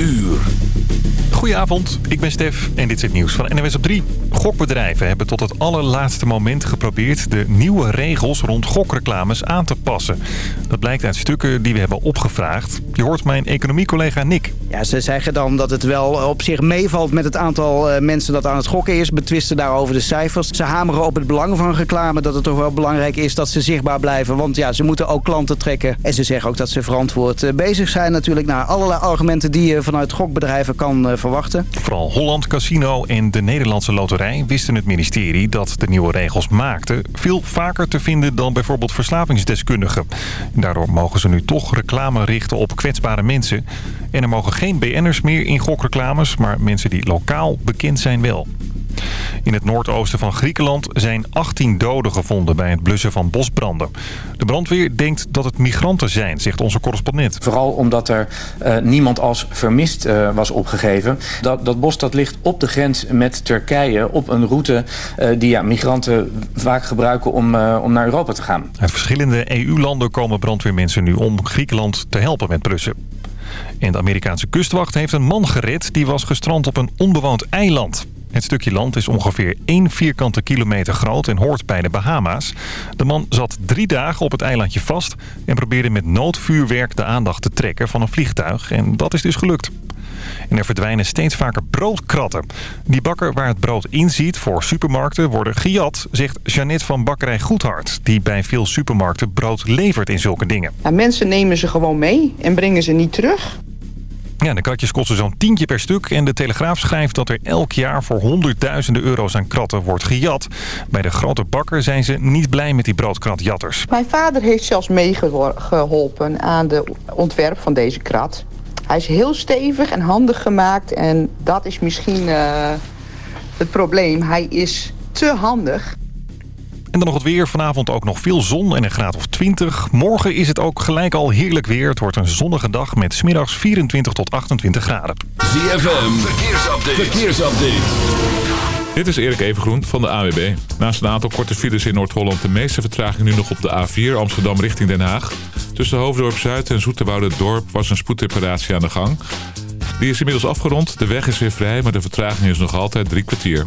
uur. Goedenavond, ik ben Stef en dit is het nieuws van NWS op 3. Gokbedrijven hebben tot het allerlaatste moment geprobeerd de nieuwe regels rond gokreclames aan te passen. Dat blijkt uit stukken die we hebben opgevraagd. Je hoort mijn economiecollega Nick. Ja, ze zeggen dan dat het wel op zich meevalt met het aantal uh, mensen dat aan het gokken is. Betwisten daarover de cijfers. Ze hameren op het belang van reclame. Dat het toch wel belangrijk is dat ze zichtbaar blijven. Want ja, ze moeten ook klanten trekken. En ze zeggen ook dat ze verantwoord uh, bezig zijn natuurlijk. naar allerlei argumenten die je vanuit gokbedrijven kan uh, Vooral Holland Casino en de Nederlandse Loterij wisten het ministerie dat de nieuwe regels maakten. Veel vaker te vinden dan bijvoorbeeld verslavingsdeskundigen. Daardoor mogen ze nu toch reclame richten op kwetsbare mensen. En er mogen geen BN'ers meer in gokreclames, maar mensen die lokaal bekend zijn wel. In het noordoosten van Griekenland zijn 18 doden gevonden bij het blussen van bosbranden. De brandweer denkt dat het migranten zijn, zegt onze correspondent. Vooral omdat er uh, niemand als vermist uh, was opgegeven. Dat, dat bos dat ligt op de grens met Turkije op een route uh, die ja, migranten vaak gebruiken om, om naar Europa te gaan. Uit verschillende EU-landen komen brandweermensen nu om Griekenland te helpen met blussen. En de Amerikaanse kustwacht heeft een man gered die was gestrand op een onbewoond eiland. Het stukje land is ongeveer 1 vierkante kilometer groot en hoort bij de Bahama's. De man zat drie dagen op het eilandje vast en probeerde met noodvuurwerk de aandacht te trekken van een vliegtuig. En dat is dus gelukt. En er verdwijnen steeds vaker broodkratten. Die bakker waar het brood in ziet voor supermarkten worden gejat, zegt Jeannette van Bakkerij Goedhart. Die bij veel supermarkten brood levert in zulke dingen. Mensen nemen ze gewoon mee en brengen ze niet terug. Ja, de kratjes kosten zo'n tientje per stuk. En de Telegraaf schrijft dat er elk jaar voor honderdduizenden euro's aan kratten wordt gejat. Bij de grote bakker zijn ze niet blij met die broodkratjatters. Mijn vader heeft zelfs meegeholpen aan de ontwerp van deze krat. Hij is heel stevig en handig gemaakt. En dat is misschien uh, het probleem. Hij is te handig. En dan nog het weer. Vanavond ook nog veel zon en een graad of 20. Morgen is het ook gelijk al heerlijk weer. Het wordt een zonnige dag met smiddags 24 tot 28 graden. ZFM, verkeersupdate. verkeersupdate. Dit is Erik Evengroen van de AWB. Naast een aantal korte files in Noord-Holland... de meeste vertraging nu nog op de A4 Amsterdam richting Den Haag. Tussen Hoofddorp Zuid en Dorp was een spoedreparatie aan de gang. Die is inmiddels afgerond. De weg is weer vrij, maar de vertraging is nog altijd drie kwartier.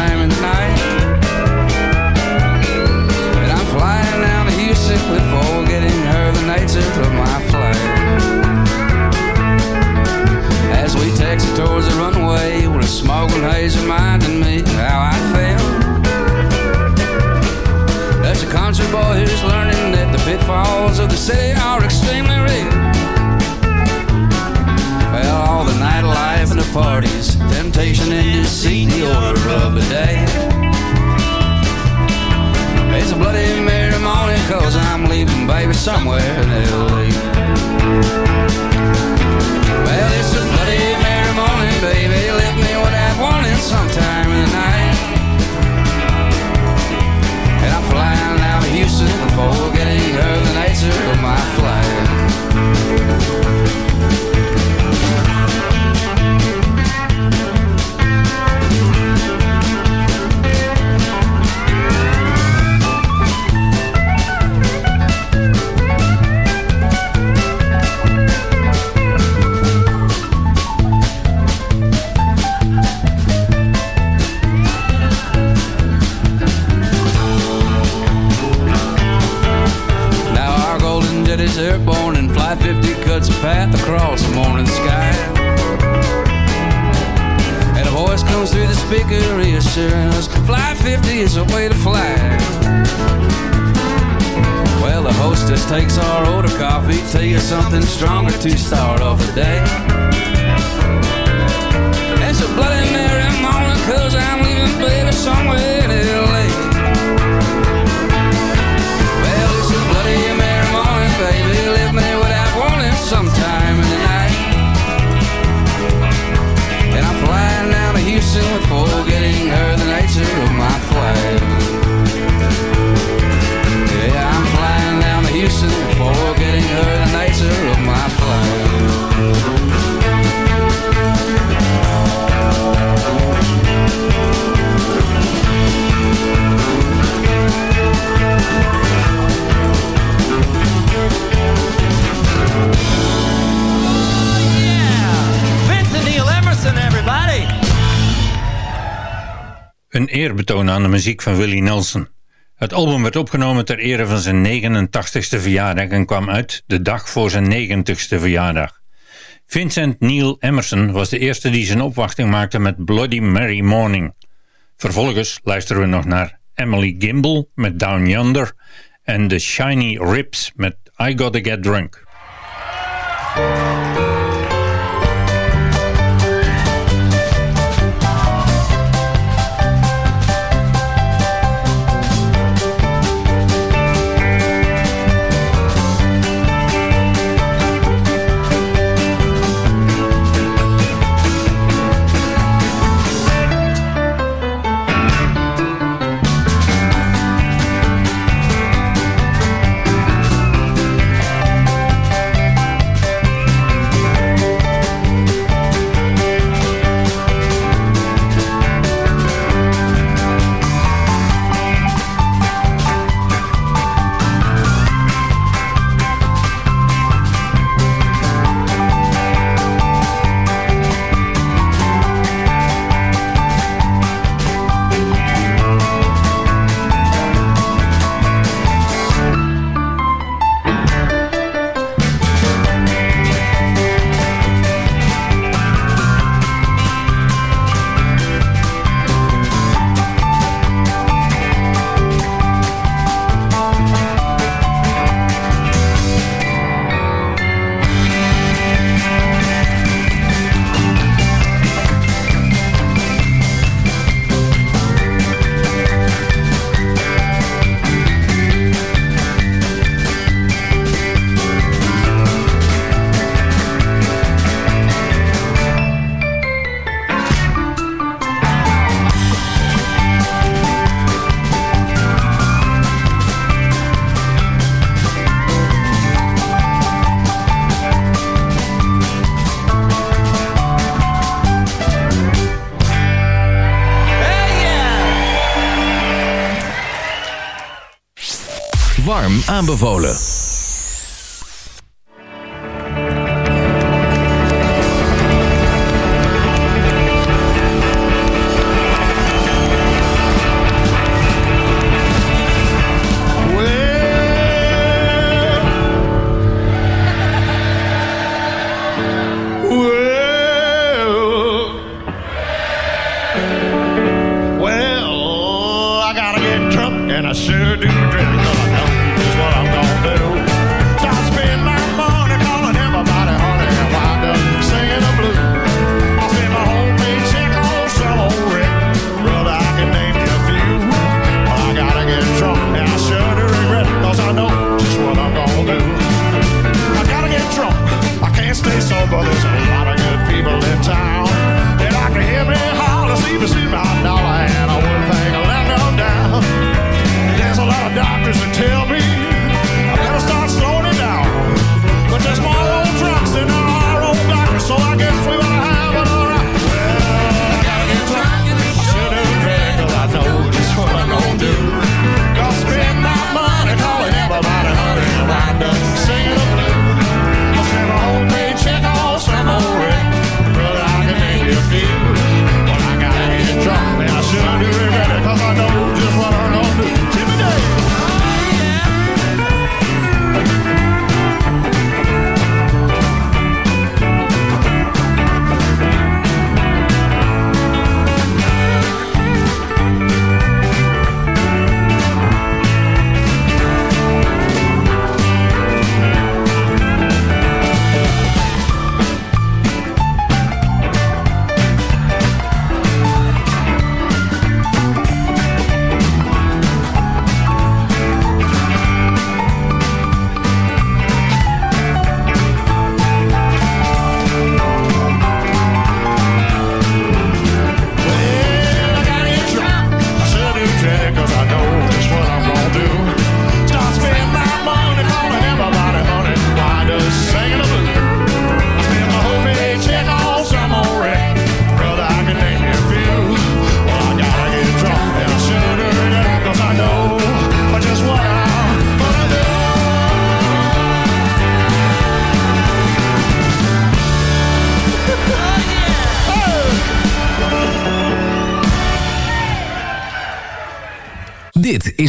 smoking haze reminding me how I felt. There's a country boy who's learning that the pitfalls of the city are extremely real. Well, all the nightlife and the parties, temptation and deceit, the order of the day. It's a bloody Mary morning, cause I'm leaving baby somewhere in L.A. Well, it's a bloody Mary morning, baby. Sometime path across the morning sky. And a voice comes through the speaker reassuring us Flight 50 is the way to fly. Well, the hostess takes our order coffee, tea or something stronger to start off the day. It's a Bloody Mary morning, cause I'm leaving baby somewhere in L.A. down er to Houston before getting her the nature of my flight. Een eerbetoon aan de muziek van Willie Nelson. Het album werd opgenomen ter ere van zijn 89ste verjaardag en kwam uit de dag voor zijn 90ste verjaardag. Vincent Neil Emerson was de eerste die zijn opwachting maakte met Bloody Mary Morning. Vervolgens luisteren we nog naar Emily Gimble met Down Yonder en The Shiny Rips met I Gotta Get Drunk. Aanbevolen.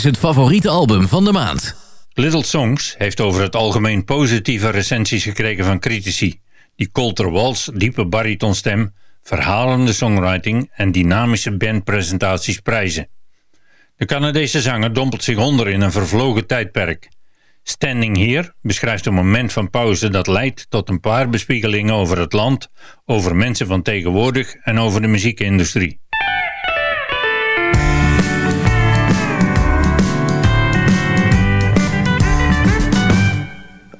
Is het favoriete album van de maand. Little Songs heeft over het algemeen positieve recensies gekregen van critici, die Colter Walls diepe baritonstem, verhalende songwriting en dynamische bandpresentaties prijzen. De Canadese zanger dompelt zich onder in een vervlogen tijdperk. Standing Here beschrijft een moment van pauze dat leidt tot een paar bespiegelingen over het land, over mensen van tegenwoordig en over de muziekindustrie.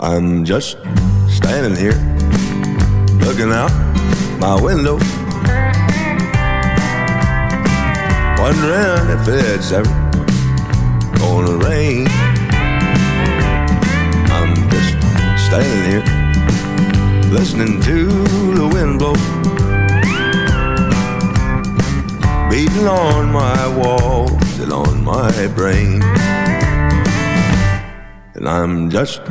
I'm just standing here, looking out my window, wondering if it's ever gonna rain. I'm just standing here, listening to the wind blow, beating on my walls and on my brain. And I'm just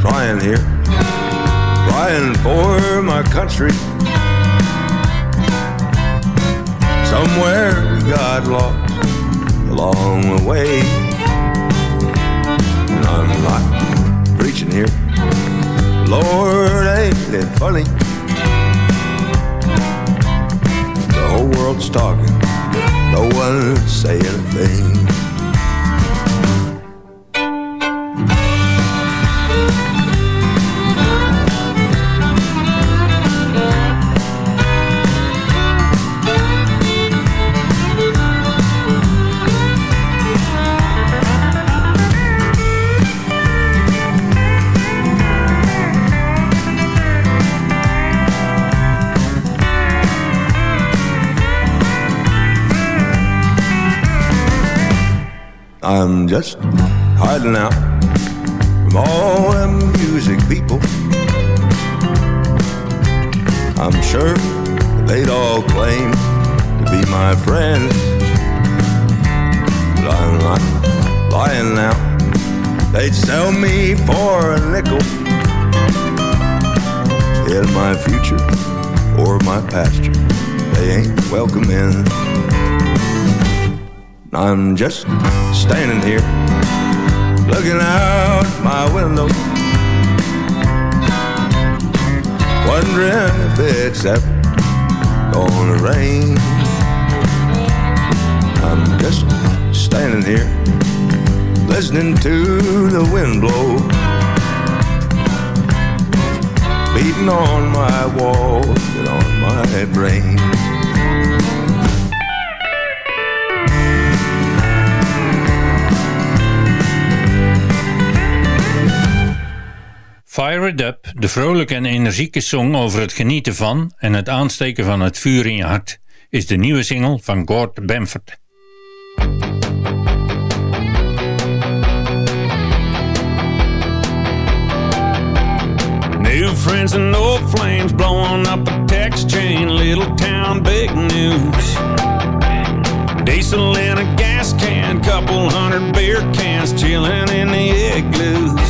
trying here, trying for my country. Somewhere we got lost along the way. And I'm not preaching here. Lord, ain't it funny? The whole world's talking, no one's saying a thing. I'm just hiding out from all them music people. I'm sure they'd all claim to be my friends. But I'm not lying now. They'd sell me for a nickel. In my future or my pasture, they ain't welcome in. I'm just standing here, looking out my window, wondering if it's ever gonna rain. I'm just standing here, listening to the wind blow, beating on my walls and on my brain. Fire It Up, de vrolijke en energieke song over het genieten van en het aansteken van het vuur in je hart, is de nieuwe single van Gord Bamford. New friends and old flames blowing up a text chain. Little town, big news. Diesel in a gas can, couple hundred beer cans chilling in the igloos.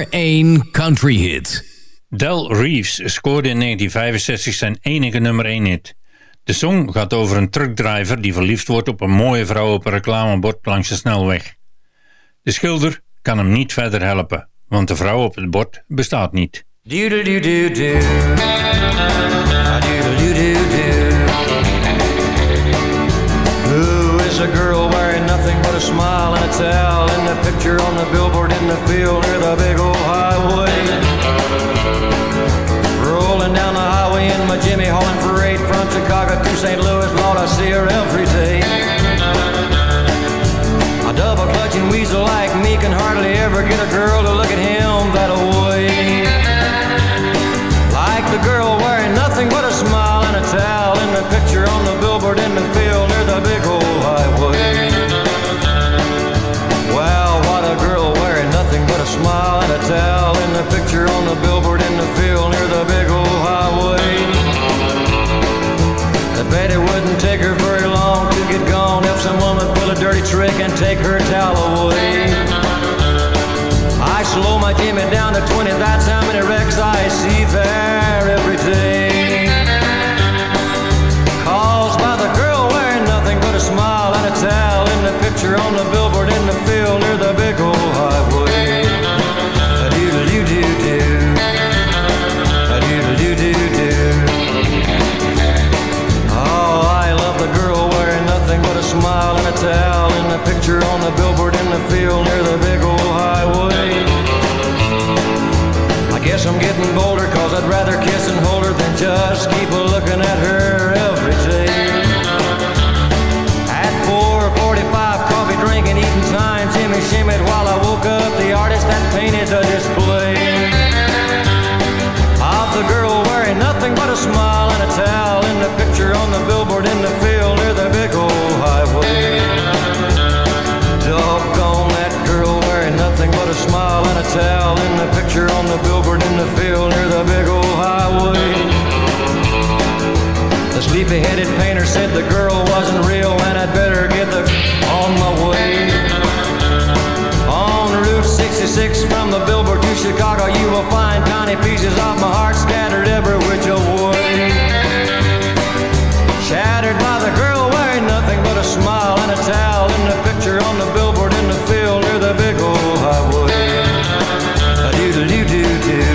Nummer 1 country hit. Del Reeves scoorde in 1965 zijn enige nummer 1 hit. De song gaat over een truckdriver die verliefd wordt op een mooie vrouw op een reclamebord langs de snelweg. De schilder kan hem niet verder helpen, want de vrouw op het bord bestaat niet. Who is a girl a smile and a towel in the picture on the billboard in the field near the big old highway? Rolling down the highway in my Jimmy hauling parade from Chicago to St. Louis, Lord, I see her every day. A double clutching weasel like me can hardly ever get a girl to look at him that way. Like the girl wearing nothing but a smile and a towel in the picture towel in the picture on the billboard in the field near the big old highway. I bet it wouldn't take her very long to get gone if someone would pull a dirty trick and take her towel away. I slow my Jimmy down to 20, that's how many wrecks I see there every day. Smile and a towel in the picture on the billboard in the field near the big old highway. I guess I'm getting bolder cause I'd rather kiss and hold her than just keep a looking at her every day. At 445 coffee drinking, eating time, Jimmy shimmied while I woke up the artist that painted the display of the girl wearing nothing but a smile and a towel in the picture on the billboard in the field near the big. That girl wearing nothing but a smile and a towel in the picture on the billboard in the field near the big old highway. The sleepy-headed painter said the girl wasn't real and I'd better get the on my way. On Route 66 from the billboard to Chicago, you will find tiny pieces of my heart scattered every which way. Smile and a towel in the picture on the billboard in the field near the big old highway. A doodle doo doo doo.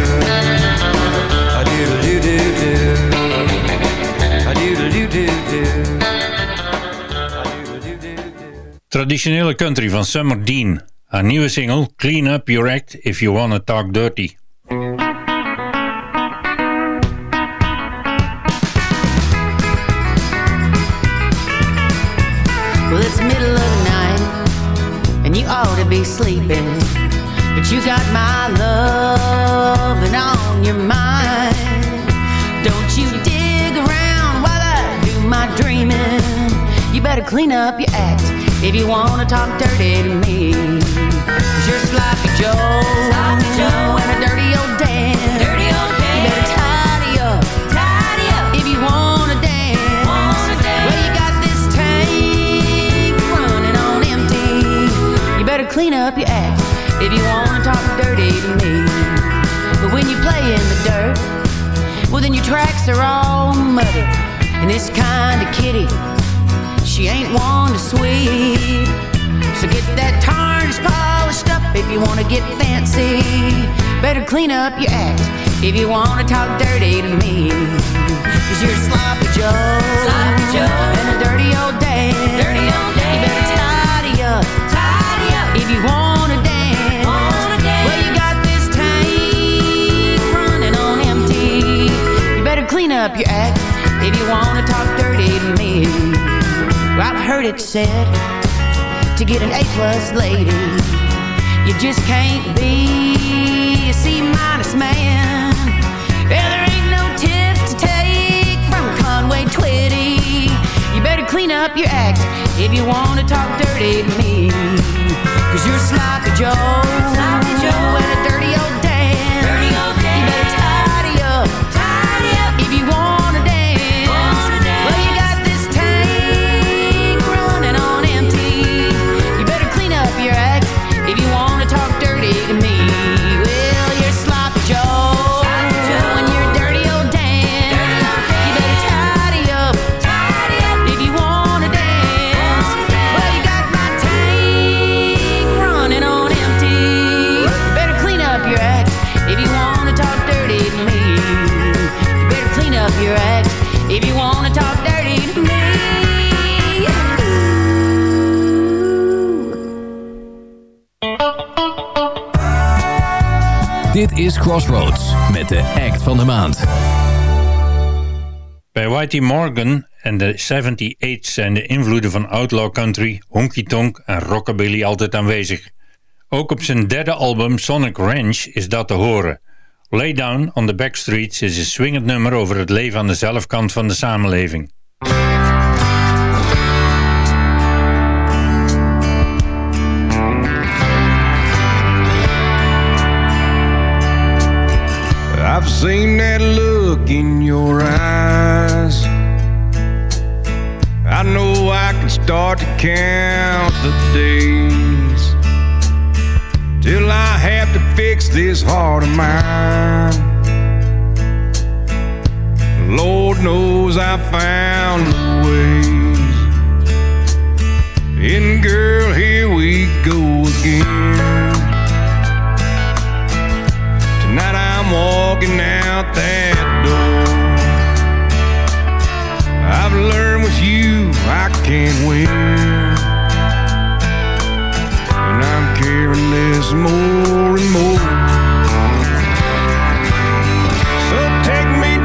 A doodle doo doo doo. A doodle doo doo doo. Traditionele country van Summer Dean. Haar nieuwe single Clean Up Your Act If You Wanna Talk Dirty. Well, it's middle of the night, and you ought to be sleeping. But you got my love and on your mind. Don't you dig around while I do my dreaming. You better clean up your act if you want to talk dirty to me. Cause you're sloppy Joe, sloppy Joe and a dirty old Dan. Up your act if you want to talk dirty to me. But when you play in the dirt, well then your tracks are all muddy. And this kind of kitty, she ain't one to sweep. So get that tarnish polished up if you want to get fancy. Better clean up your act if you want to talk dirty to me. Cause you're sloppy Joe, sloppy Joe, and a dirty old Dan. Dirty old. You better tidy up, tidy up if you want to dance. Wanna dance. Well, you got this tank running on empty. You better clean up your act if you want to talk dirty to me. Well, I've heard it said to get an A plus lady, you just can't be a C minus man. Clean up your act if you want to talk dirty to me. Cause you're sloppy Joe, sloppy Joe, and a dirty old Dit is Crossroads met de act van de maand. Bij Whitey Morgan en de 78 zijn de invloeden van outlaw country, honky tonk en rockabilly altijd aanwezig. Ook op zijn derde album Sonic Ranch is dat te horen. Lay Down on the Backstreets is een swingend nummer over het leven aan de zelfkant van de samenleving. I've seen that look in your eyes. I know I can start to count the days till I have to fix this heart of mine. Lord knows I found the ways. And girl, here we go again. I'm walking out that door. I've learned with you I can win. And I'm carrying this more and more. So take me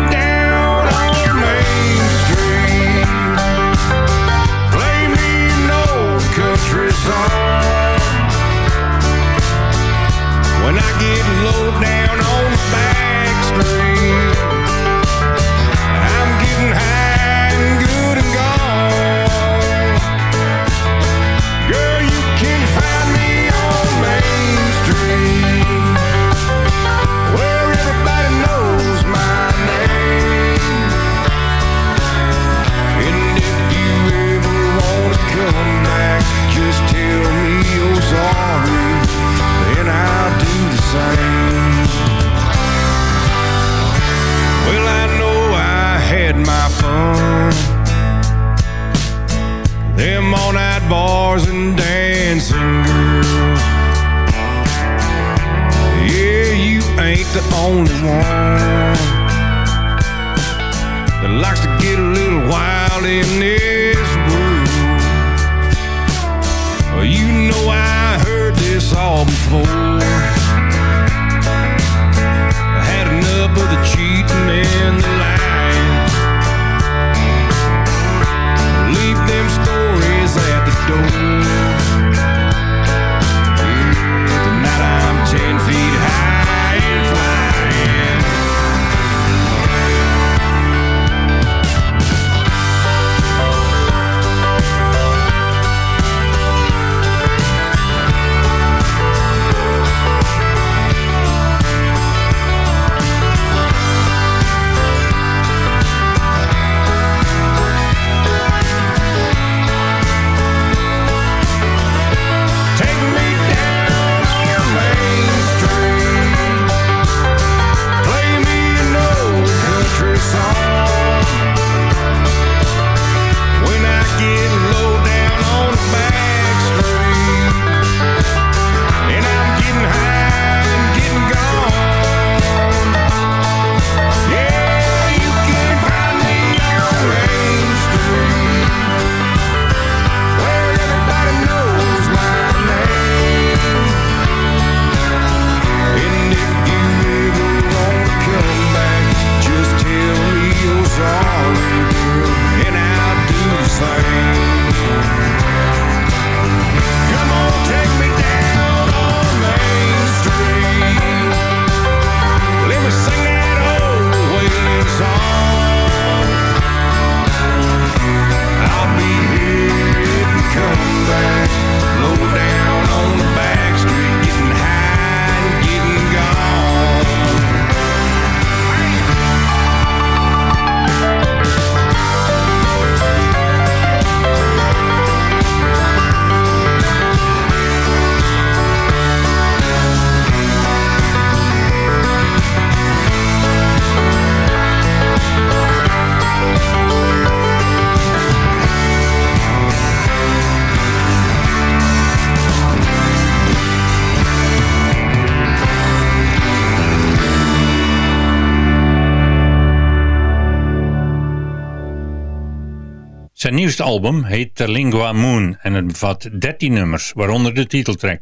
nieuwste album heet Terlingua Moon en het bevat 13 nummers, waaronder de titeltrack,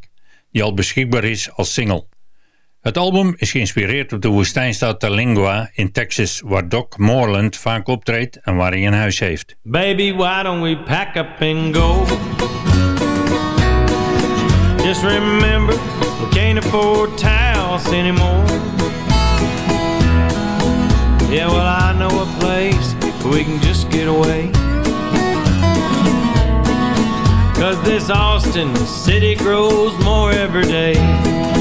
die al beschikbaar is als single. Het album is geïnspireerd op de woestijnstad Terlingua in Texas, waar Doc Moreland vaak optreedt en waar hij een huis heeft. Baby, why don't we pack up and go? Just remember, we can't afford towels anymore. Yeah, well, I know a place we can just get away. Cause this Austin city grows more every day.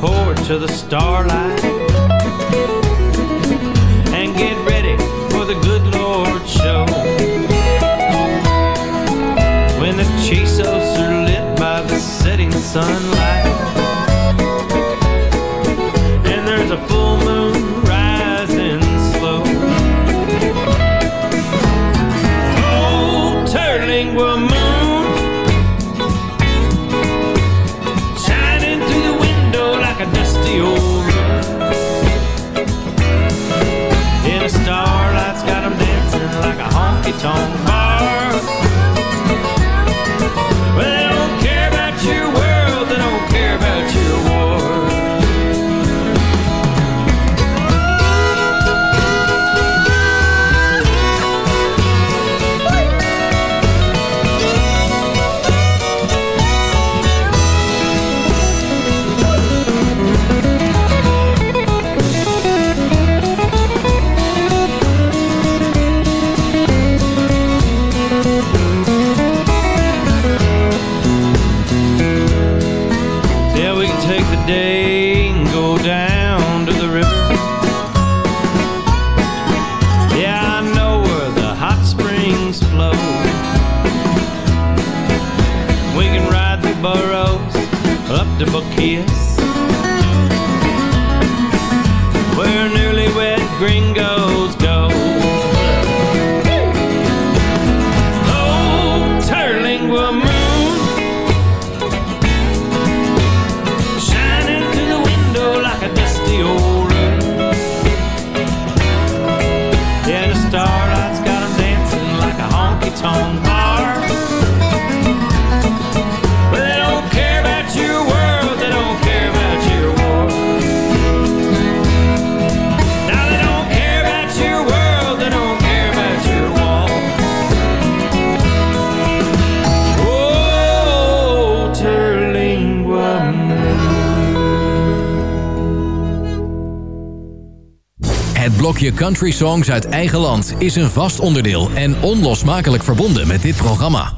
Porch of the starlight can ride the burros up to Boquillas, where newlywed gringos go. Oh, moon. Shining through the window like a dusty the starlight's dancing like a honky tonk blokje Country Songs uit eigen land is een vast onderdeel en onlosmakelijk verbonden met dit programma.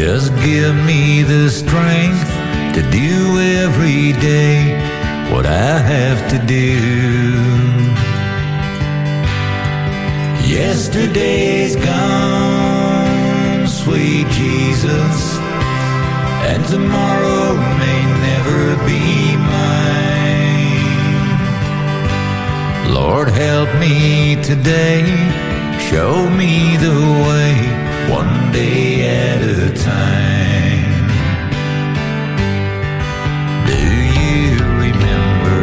Just give me the strength to do every day what I have to do. Yesterday's gone, sweet Jesus, and tomorrow may never be mine. Lord, help me today, show me the way, one day at a time. Do you remember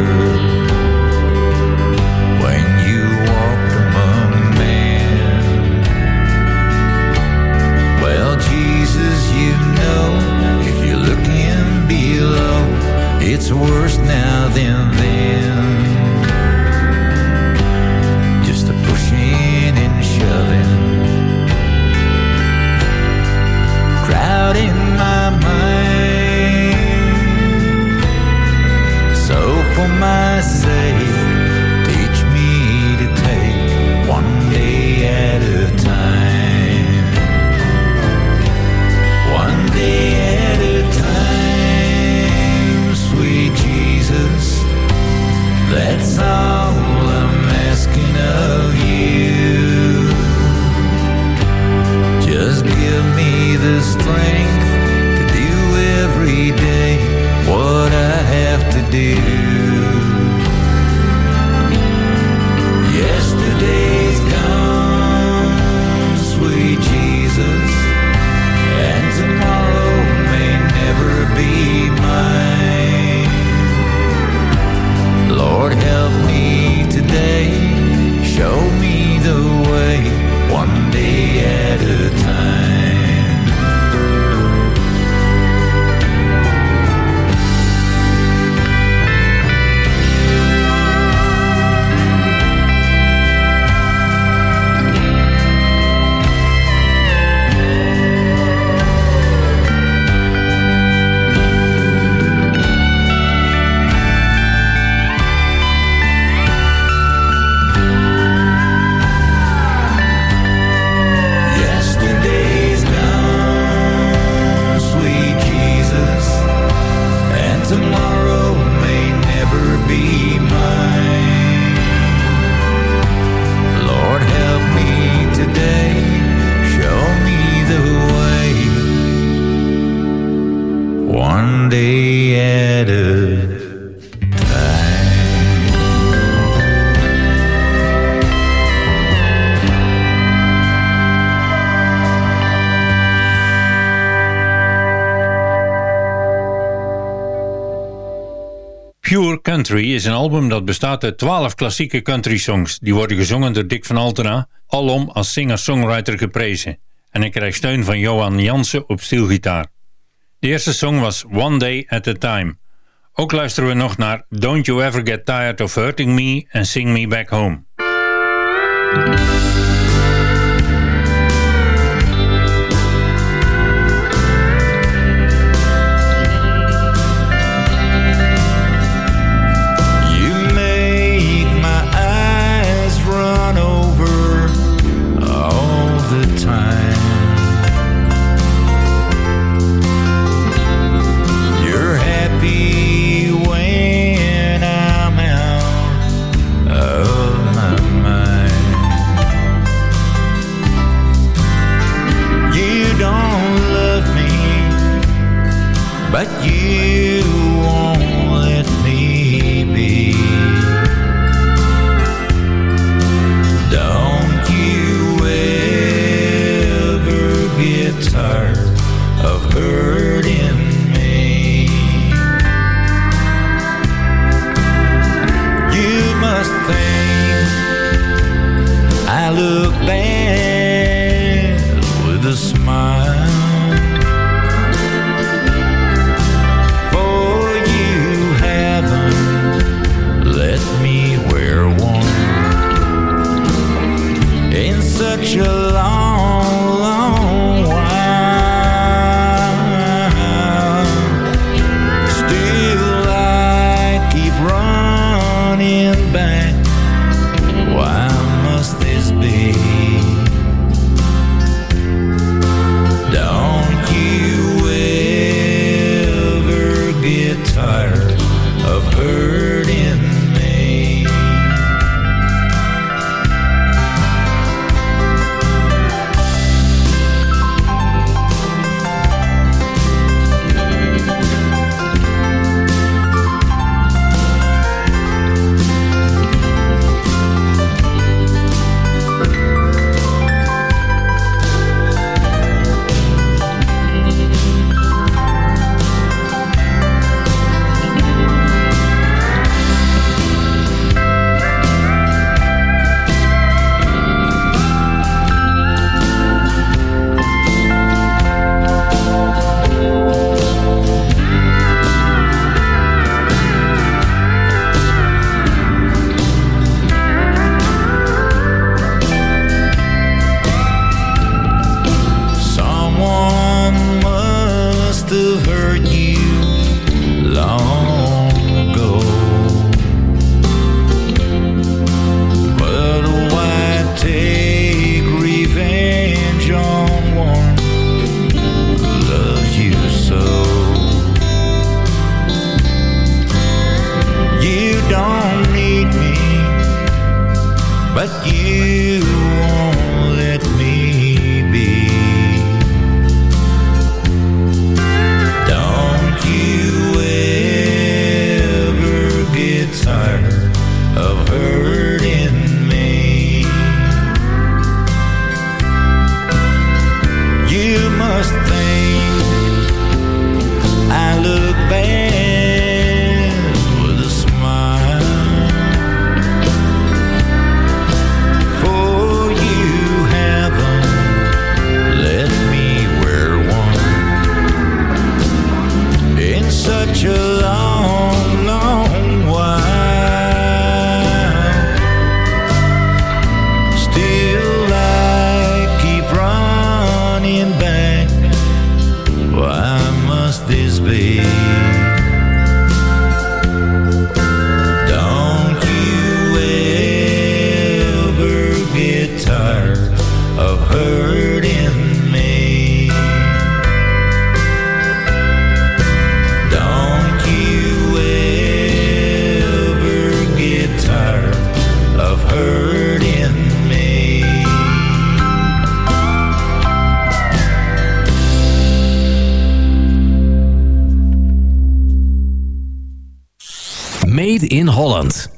when you walked among men? Well, Jesus, you know, if you look in below, it's worse now than then. sun. Country is een album dat bestaat uit 12 klassieke country songs die worden gezongen door Dick van Altena, alom als singer-songwriter geprezen. En ik krijg steun van Johan Jansen op stielgitaar. De eerste song was One Day at a Time. Ook luisteren we nog naar Don't You Ever Get Tired of Hurting Me and Sing Me Back Home. Holland.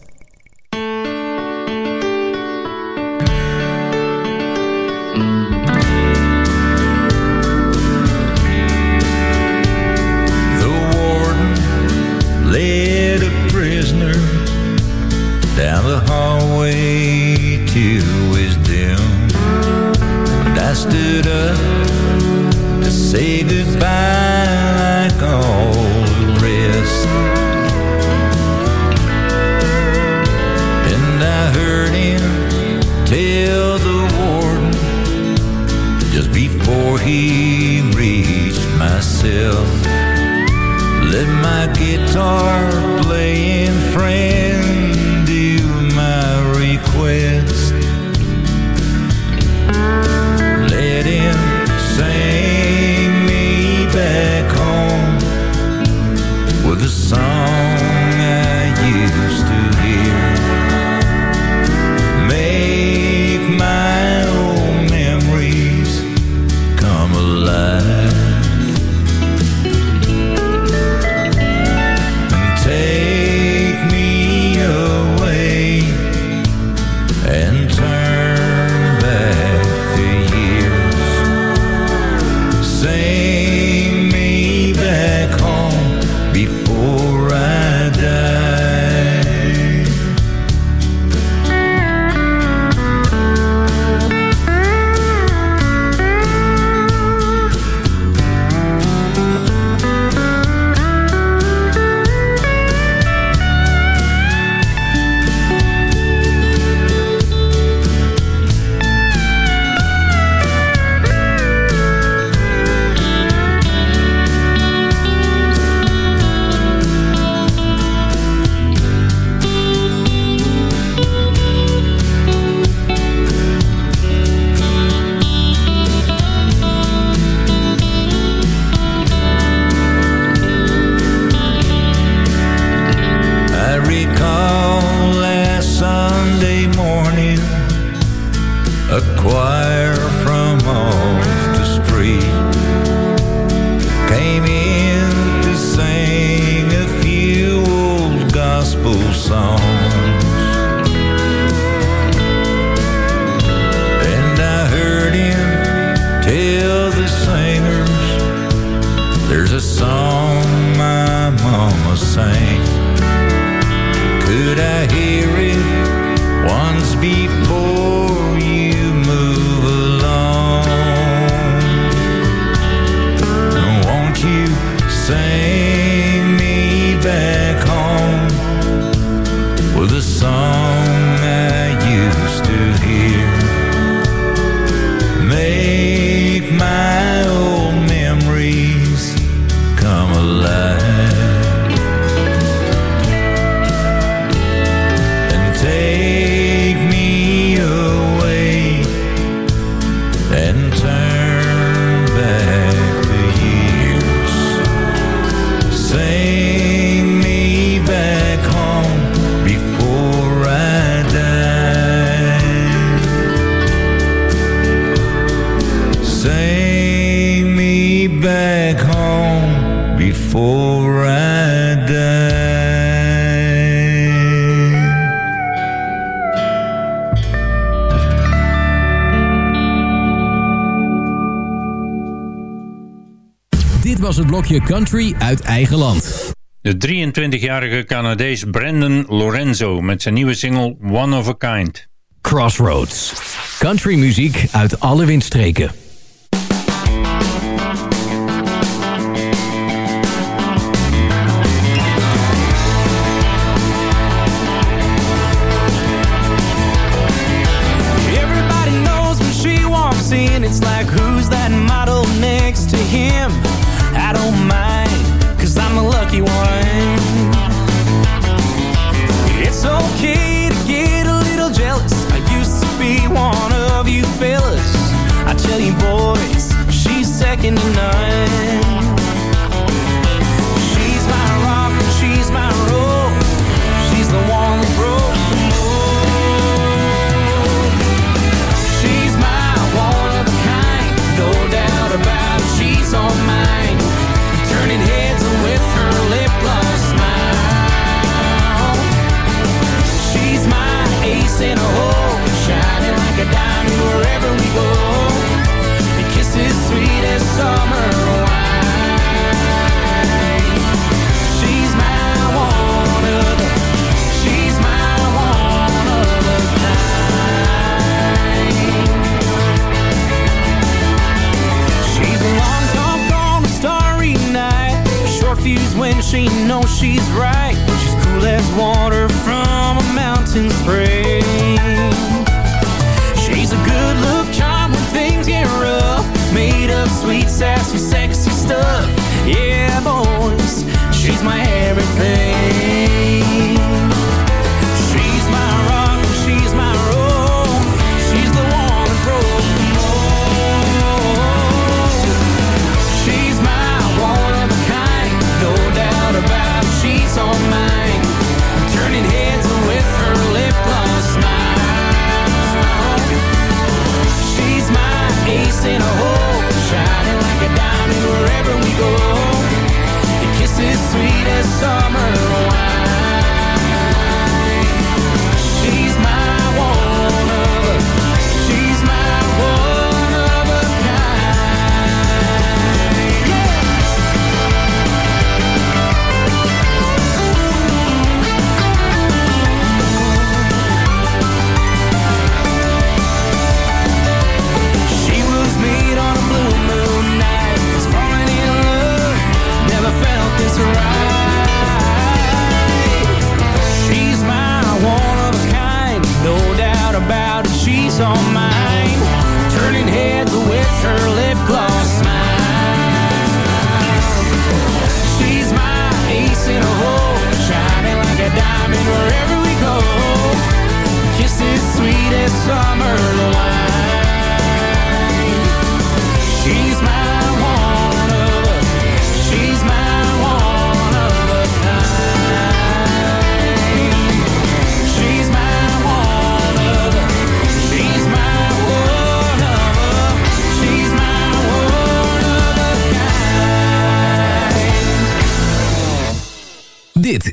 stukje country uit eigen land. De 23-jarige Canadees Brandon Lorenzo met zijn nieuwe single One of a Kind. Crossroads. Country muziek uit alle windstreken.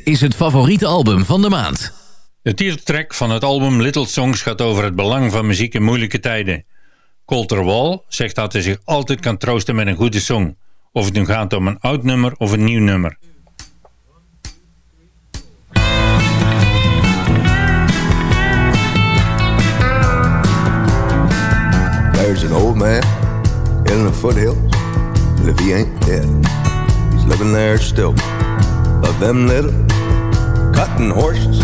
Is het favoriete album van de maand. De titeltrack van het album Little Songs gaat over het belang van muziek in moeilijke tijden. Colter Wall zegt dat hij zich altijd kan troosten met een goede song. Of het nu gaat om een oud nummer of een nieuw nummer. There's an old man in the foothills, and if he ain't dead, he's living there still. Of them little cutting horses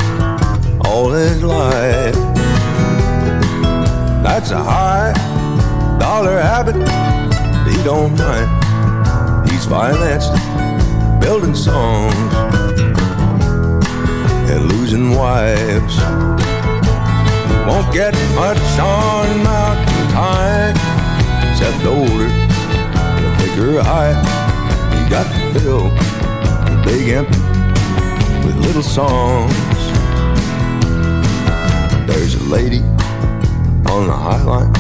all his life. That's a high dollar habit he don't mind. He's financed building songs and losing wives. Won't get much on mountain time except older, the bigger height. You got to fill the big empty with little songs. There's a lady on the high line.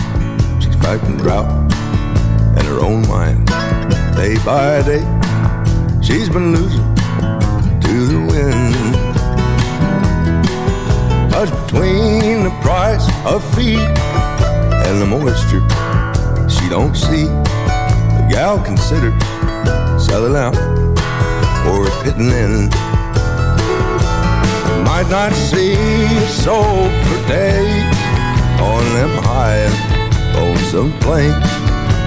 She's fighting drought in her own mind. Day by day, she's been losing to the wind. Cause between the price of feed and the moisture she don't see, the gal considered selling out or pitting in. Might not see a soul for days on them high and lonesome plains.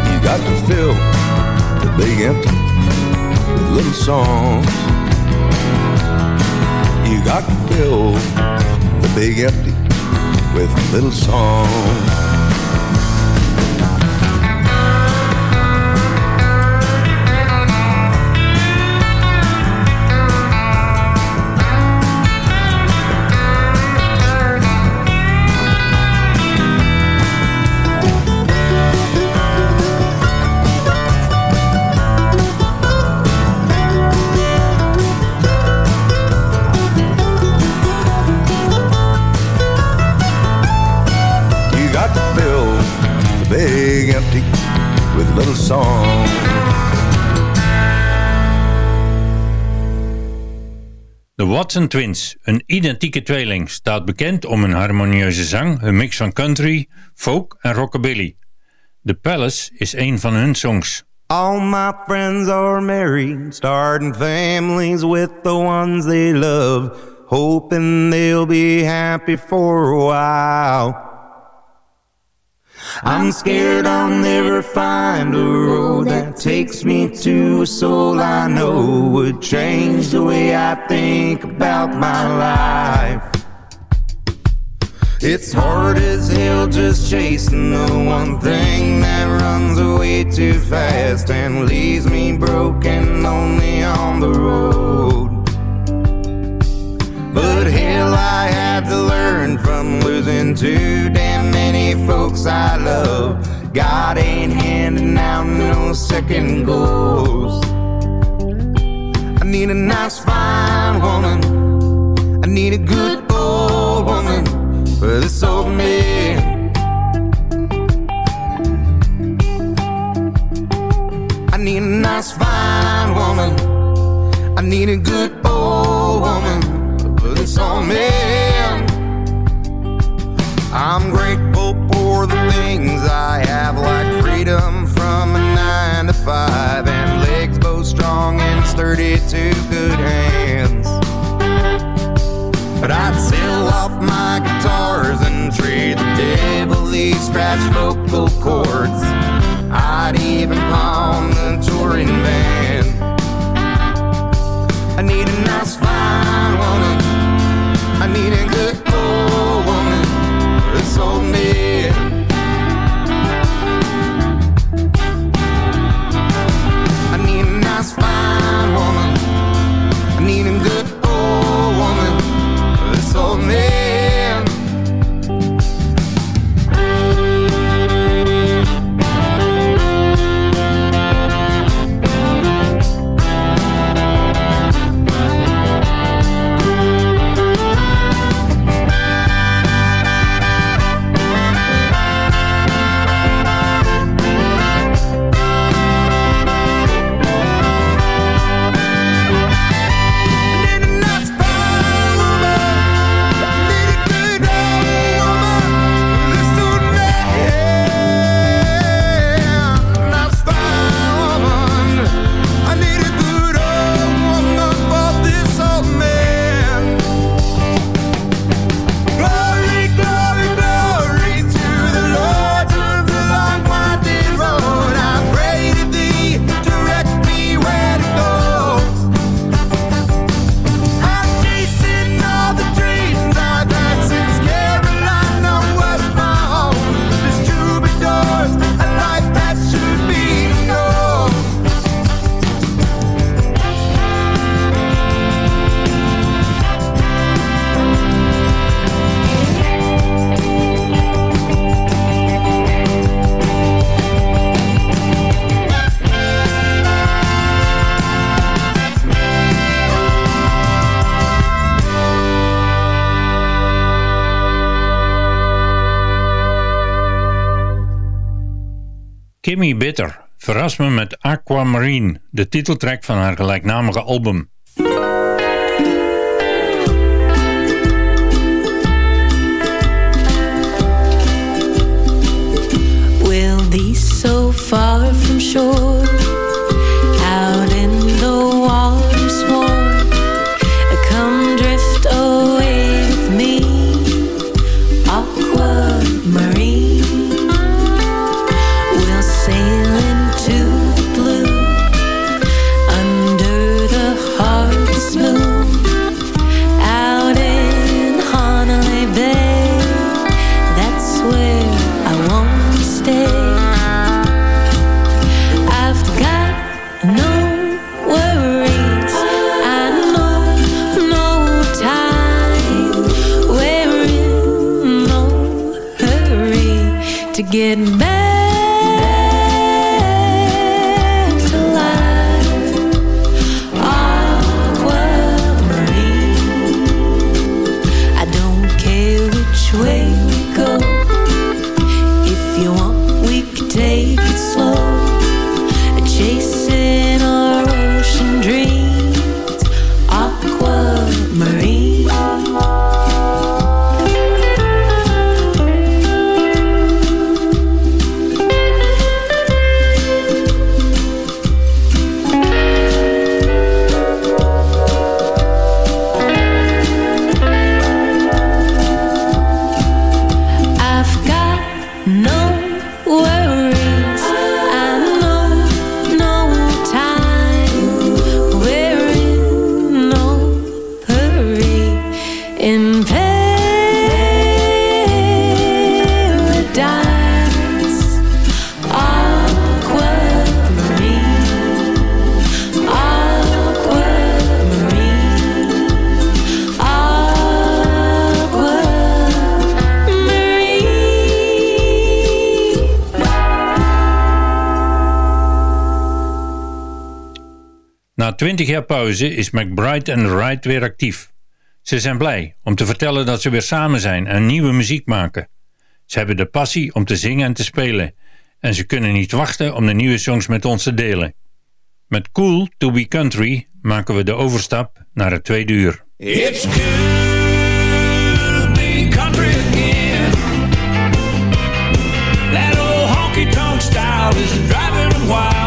You got to fill the big empty with little songs. You got to fill the big empty with little songs. Watson Twins, een identieke tweeling, staat bekend om hun harmonieuze zang, hun mix van country, folk en rockabilly. The Palace is een van hun songs. All my friends are married, starting families with the ones they love, hoping they'll be happy for a while. I'm scared I'll never find a road that takes me to a soul I know would change the way I think about my life. It's hard as hell just chasing the one thing that runs away too fast and leaves me broken lonely on the road. But hell, I had to learn from losing too damn many folks I love. God ain't handing out no second goals. I need a nice, fine woman. I need a good old woman for this old man. I need a nice, fine woman. I need a good man. I'm grateful for the things I have, like freedom from a nine to five, and legs both strong and sturdy to good hands. But I'd sell off my guitars and trade the devil these scratch vocal cords. I'd even pawn the touring van. Woman. I need a good Kimmy Bitter verrast me met Aquamarine, de titeltrack van haar gelijknamige album. We'll be so far from shore getting back. twintig jaar pauze is McBride en Wright weer actief. Ze zijn blij om te vertellen dat ze weer samen zijn en nieuwe muziek maken. Ze hebben de passie om te zingen en te spelen. En ze kunnen niet wachten om de nieuwe songs met ons te delen. Met Cool To Be Country maken we de overstap naar het tweede uur. It's cool style is driving wild.